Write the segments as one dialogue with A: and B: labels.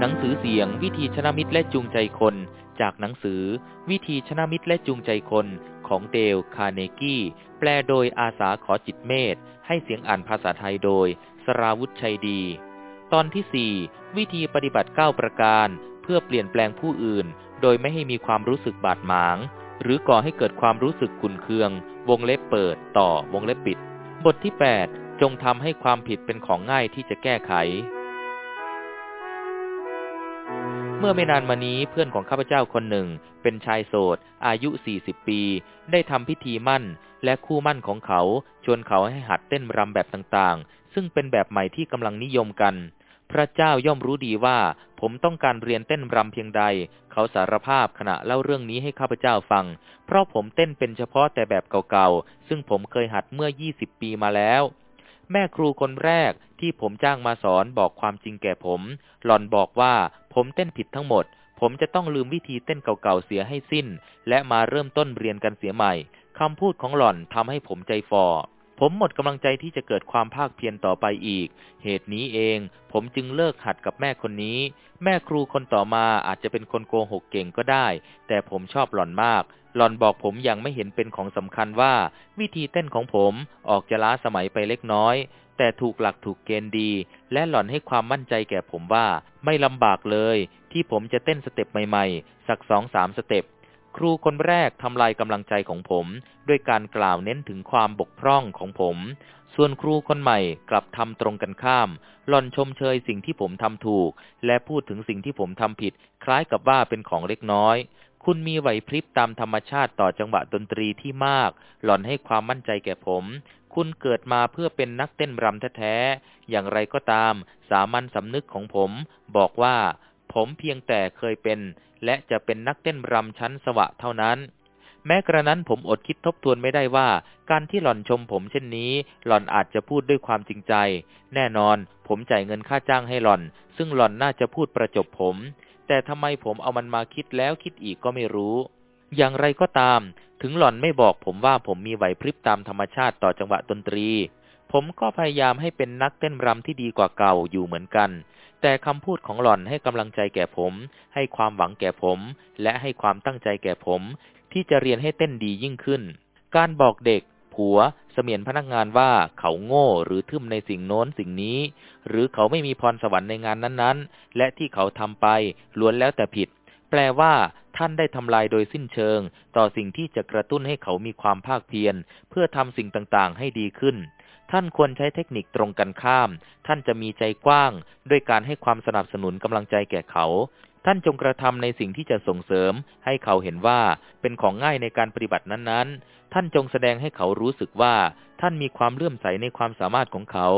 A: หนังสือเสียงวิธีชนะมิตรและจูงใจคน จากหนังสือ วิธีชนะมิตรและจูงใจคนของเดลคาเนกี้ แปลโดยอาสาขอจิตเมธให้เสียงอ่านภาษาไทยโดย สราวุธชัยดี ตอนที่ 4 วิธีปฏิบัติ 9 ประการ เพื่อเปลี่ยนแปลงผู้อื่น โดยไม่ให้มีความรู้สึกบาดหมาง หรือก่อให้เกิดความรู้สึกขุนเคือง วงเล็บเปิดต่อวงเล็บปิด บทที่ 8 จงทำให้ความผิดเป็นของง่ายที่จะแก้ไข มื่อไม่นานมานี้เพื่อนของข้าพเจ้าคนหนึ่ง เป็นชายโสด อายุ 40 ปี ได้ทำพิธีมั่น และคู่มั่นของเขาชวนเขาให้หัดเต้นรำแบบต่างๆ ซึ่งเป็นแบบใหม่ที่กำลังนิยมกัน พระเจ้าย่อมรู้ดีว่า ผมต้องการเรียนเต้นรำเพียงใด เขาสารภาพขณะเล่าเรื่องนี้ให้ข้าพเจ้าฟัง เพราะผมเต้นเป็นเฉพาะแต่แบบเก่าๆ ซึ่งผมเคยหัดเมื่อ 20 ปีมาแล้ว แม่ครูคนแรกที่ผมจ้างมาสอนบอกความจริงแก่ผม หล่อนบอกว่าผมเต้นผิดทั้งหมด ผมจะต้องลืมวิธีเต้นเก่าๆเสียให้สิ้น และมาเริ่มต้นเรียนกันเสียใหม่คำพูดของหล่อนทำให้ผมใจฟอ ผมหมดกำลังใจที่จะเกิดความภาคเพียรต่อไปอีก เหตุนี้เอง ผมจึงเลิกหัดกับแม่คนนี้ แม่ครูคนต่อมาอาจจะเป็นคนโกหกเก่งก็ได้ แต่ผมชอบหล่อนมาก หล่อนบอกผมอย่างไม่เห็นเป็นของสำคัญว่า วิธีเต้นของผมออกจะล้าสมัยไปเล็กน้อย แต่ถูกหลักถูกเกณฑ์ดี และหล่อนให้ความมั่นใจแก่ผมว่า ไม่ลำบากเลย ที่ผมจะเต้น step ใหม่ๆ สักสองสาม step ครูคนแรกทำลายกำลังใจของผม ด้วยการกล่าวเน้นถึงความบกพร่องของผม ส่วนครูคนใหม่กลับทำตรงกันข้ามหล่อนชมเชยสิ่งที่ผมทำถูก และพูดถึงสิ่งที่ผมทำผิด คล้ายกับว่าเป็นของเล็กน้อย คุณมีไหวพริบตามธรรมชาติต่อจังหวะดนตรีที่มาก หล่อนให้ความมั่นใจแก่ผม คุณเกิดมาเพื่อเป็นนักเต้นรำแท้ๆอย่างไรก็ตาม สามัญสำนึกของผม บอกว่า ผมเพียงแต่เคยเป็น และจะเป็นนักเต้นรำชั้นสวะเท่านั้น แม้กระนั้นผมอดคิดทบทวนไม่ได้ว่า การที่หล่อนชมผมเช่นนี้ หล่อนอาจจะพูดด้วยความจริงใจ แน่นอน ผมจ่ายเงินค่าจ้างให้หล่อน ซึ่งหล่อนน่าจะพูดประจบผม แต่ทำไมผมเอามันมาคิดแล้วคิดอีกก็ไม่รู้ อย่างไรก็ตาม ถึงหล่อนไม่บอกผมว่าผมมีไหวพริบตามธรรมชาติต่อจังหวะดนตรี ผมก็พยายามให้เป็นนักเต้นรำที่ดีกว่าเก่าอยู่เหมือนกัน แต่คำพูดของหล่อนให้กำลังใจแก่ผม ให้ความหวังแก่ผม และให้ความตั้งใจแก่ผม ที่จะเรียนให้เต้นดียิ่งขึ้น การบอกเด็ก ผัว เสมียนพนักงานว่าเขาโง่หรือทึมในสิ่งโน้นสิ่งนี้ หรือเขาไม่มีพรสวรรค์ในงานนั้นๆ และที่เขาทำไปล้วนแล้วแต่ผิด แปลว่าท่านได้ทำลายโดยสิ้นเชิง ต่อสิ่งที่จะกระตุ้นให้เขามีความภาคเพียรเพื่อทำสิ่งต่างๆ ให้ดีขึ้น ท่านควรใช้เทคนิคตรงกันข้าม ท่านจะมีใจกว้าง ด้วยการให้ความสนับสนุนกำลังใจแก่เขา ท่านจงกระทำในสิ่งที่จะส่งเสริม ให้เขาเห็นว่าเป็นของง่ายในการปฏิบัตินั้นๆ ท่านจงแสดงให้เขารู้สึกว่า ท่านมีความเลื่อมใสในความสามารถของเขา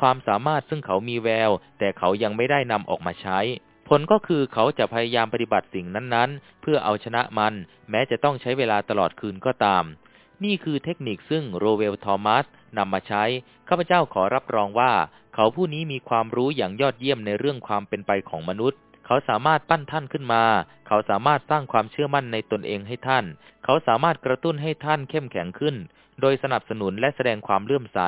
A: ความสามารถซึ่งเขามีแวว แต่เขายังไม่ได้นำออกมาใช้ผลก็คือเขาจะพยายามปฏิบัติสิ่งนั้นๆ เพื่อเอาชนะมัน แม้จะต้องใช้เวลาตลอดคืนก็ตาม นี่คือเทคนิคซึ่งโรเวลทอมัสนำมาใช้ ข้าพเจ้าขอรับรองว่า เขาผู้นี้มีความรู้อย่างยอดเยี่ยมในเรื่องความเป็นไปของมนุษย์ เขาสามารถปั้นท่านขึ้นมา เขาสามารถสร้างความเชื่อมั่นในตนเองให้ท่าน เขาสามารถกระตุ้นให้ท่านเข้มแข็งขึ้น โดยสนับสนุนและแสดงความเลื่อมใส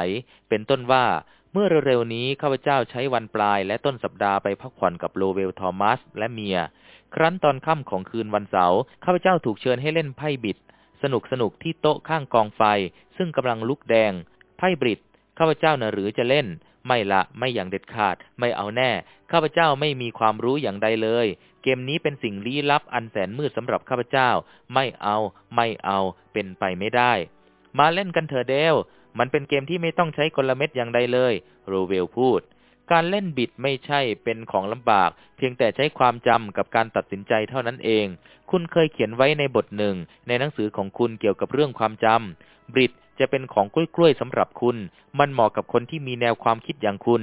A: เป็นต้นว่า เมื่อเร็วๆนี้ข้าพเจ้าใช้วันปลายและต้นสัปดาห์ไปพักผ่อนกับโลเวลทอมัสและเมีย ครั้นตอนค่ำของคืนวันเสาร์ข้าพเจ้าถูกเชิญให้เล่นไพ่บิด สนุกสนุกที่โต๊ะข้างกองไฟ ซึ่งกำลังลุกแดง ไพ่บริดข้าพเจ้านะหรือจะเล่น ไม่ละไม่อย่างเด็ดขาด ไม่เอาแน่ ข้าพเจ้าไม่มีความรู้อย่างใดเลย เกมนี้เป็นสิ่งลี้ลับอันแสนมืดสำหรับข้าพเจ้า ไม่เอา ไม่เอา เป็นไปไม่ได้ มาเล่นกันเถอะเดลมันเป็นเกมที่ไม่ต้องใช้กลเม็ดอย่างใดเลย โรเวลพูด การเล่นบิดไม่ใช่เป็นของลำบาก เพียงแต่ใช้ความจำกับการตัดสินใจเท่านั้นเอง คุณเคยเขียนไว้ในบทหนึ่ง ในหนังสือของคุณเกี่ยวกับเรื่องความจำบิดจะเป็นของกล้วยๆสำหรับคุณ มันเหมาะกับคนที่มีแนวความคิดอย่างคุณ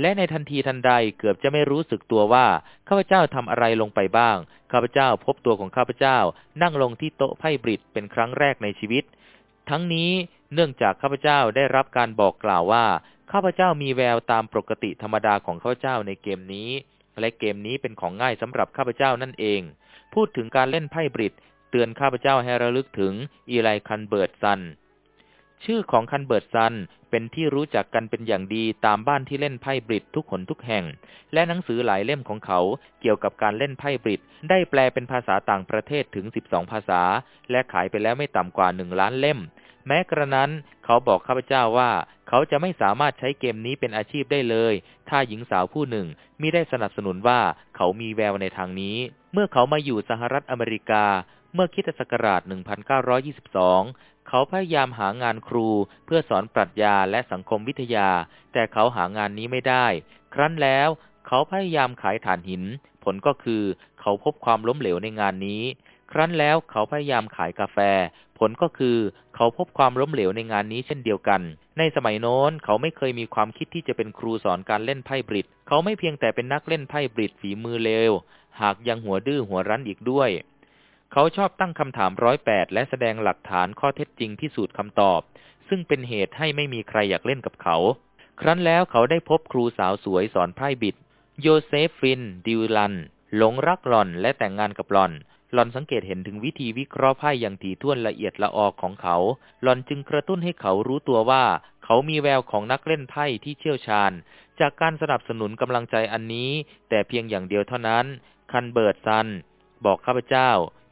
A: และในทันทีทันใดเกือบจะไม่รู้สึกตัวว่าข้าพเจ้าทำอะไรลงไปบ้าง ข้าพเจ้าพบตัวของข้าพเจ้า นั่งลงที่โต๊ะไพ่บริดจ์เป็นครั้งแรกในชีวิต ทั้งนี้เนื่องจากข้าพเจ้าได้รับการบอกกล่าวว่า ข้าพเจ้ามีแววตามปกติธรรมดาของข้าพเจ้าในเกมนี้ และเกมนี้เป็นของง่ายสำหรับข้าพเจ้านั่นเอง พูดถึงการเล่นไพ่บริดจ์เตือนข้าพเจ้าให้ระลึกถึงอีไลคัลเบิร์ตสัน ชื่อของคันเบิร์ตซันเป็นที่รู้จักกันเป็นอย่างดีตามบ้านที่เล่นไพ่บริดทุกคนทุกแห่ง และหนังสือหลายเล่มของเขาเกี่ยวกับการเล่นไพ่บริดได้แปลเป็นภาษาต่างประเทศถึง 12 ภาษา และขายไปแล้วไม่ต่ำกว่าหนึ่งล้านเล่ม แม้กระนั้นเขาบอกข้าพเจ้าว่า เขาจะไม่สามารถใช้เกมนี้เป็นอาชีพได้เลย ถ้าหญิงสาวผู้หนึ่งมิได้สนับสนุนว่าเขามีแววในทางนี้ เมื่อเขามาอยู่สหรัฐอเมริกา เมื่อคิดศักราช 1922 เขาพยายามหางานครูเพื่อสอนปรัชญาและสังคมวิทยา แต่เขาหางานนี้ไม่ได้ ครั้นแล้วเขาพยายามขายถ่านหิน ผลก็คือเขาพบความล้มเหลวในงานนี้ ครั้นแล้วเขาพยายามขายกาแฟ ผลก็คือเขาพบความล้มเหลวในงานนี้เช่นเดียวกัน ในสมัยโน้นเขาไม่เคยมีความคิดที่จะเป็นครูสอนการเล่นไพ่บริดเขาไม่เพียงแต่เป็นนักเล่นไพ่บริดฝีมือเลว หากยังหัวดื้อหัวรั้นอีกด้วย เขาชอบตั้งคำถามร้อยแปดและแสดงหลักฐานข้อเท็จจริงพิสูจน์คำตอบ ซึ่งเป็นเหตุให้ไม่มีใครอยากเล่นกับเขา ครั้นแล้วเขาได้พบครูสาวสวยสอนไพ่บริดจ์ โยเซฟฟิน ดิลลอน หลงรักหล่อนและแต่งงานกับหล่อน หล่อนสังเกตเห็นถึงวิธีวิเคราะห์ไพ่อย่างถี่ถ้วนละเอียดละออของเขา หล่อนจึงกระตุ้นให้เขารู้ตัวว่า เขามีแววของนักเล่นไพ่ที่เชี่ยวชาญ จากการสนับสนุนกำลังใจอันนี้ แต่เพียงอย่างเดียวเท่านั้น คันเบิร์ดซัน บอกข้าพเจ้า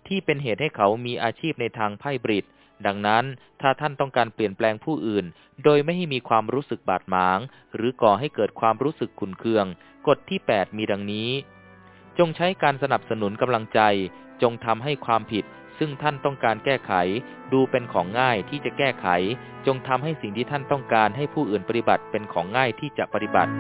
A: ที่เป็นเหตุให้เขามีอาชีพในทางไพ่บริดดังนั้นถ้าท่านต้องการเปลี่ยนแปลงผู้อื่น โดยไม่ให้มีความรู้สึกบาดหมาง หรือก่อให้เกิดความรู้สึกขุนเคือง กฎที่ 8 มีดังนี้ จงใช้การสนับสนุนกำลังใจ จงทำให้ความผิด ซึ่งท่านต้องการแก้ไข ดูเป็นของง่ายที่จะแก้ไข จงทำให้สิ่งที่ท่านต้องการให้ผู้อื่นปฏิบัติเป็นของง่ายที่จะปฏิบัติ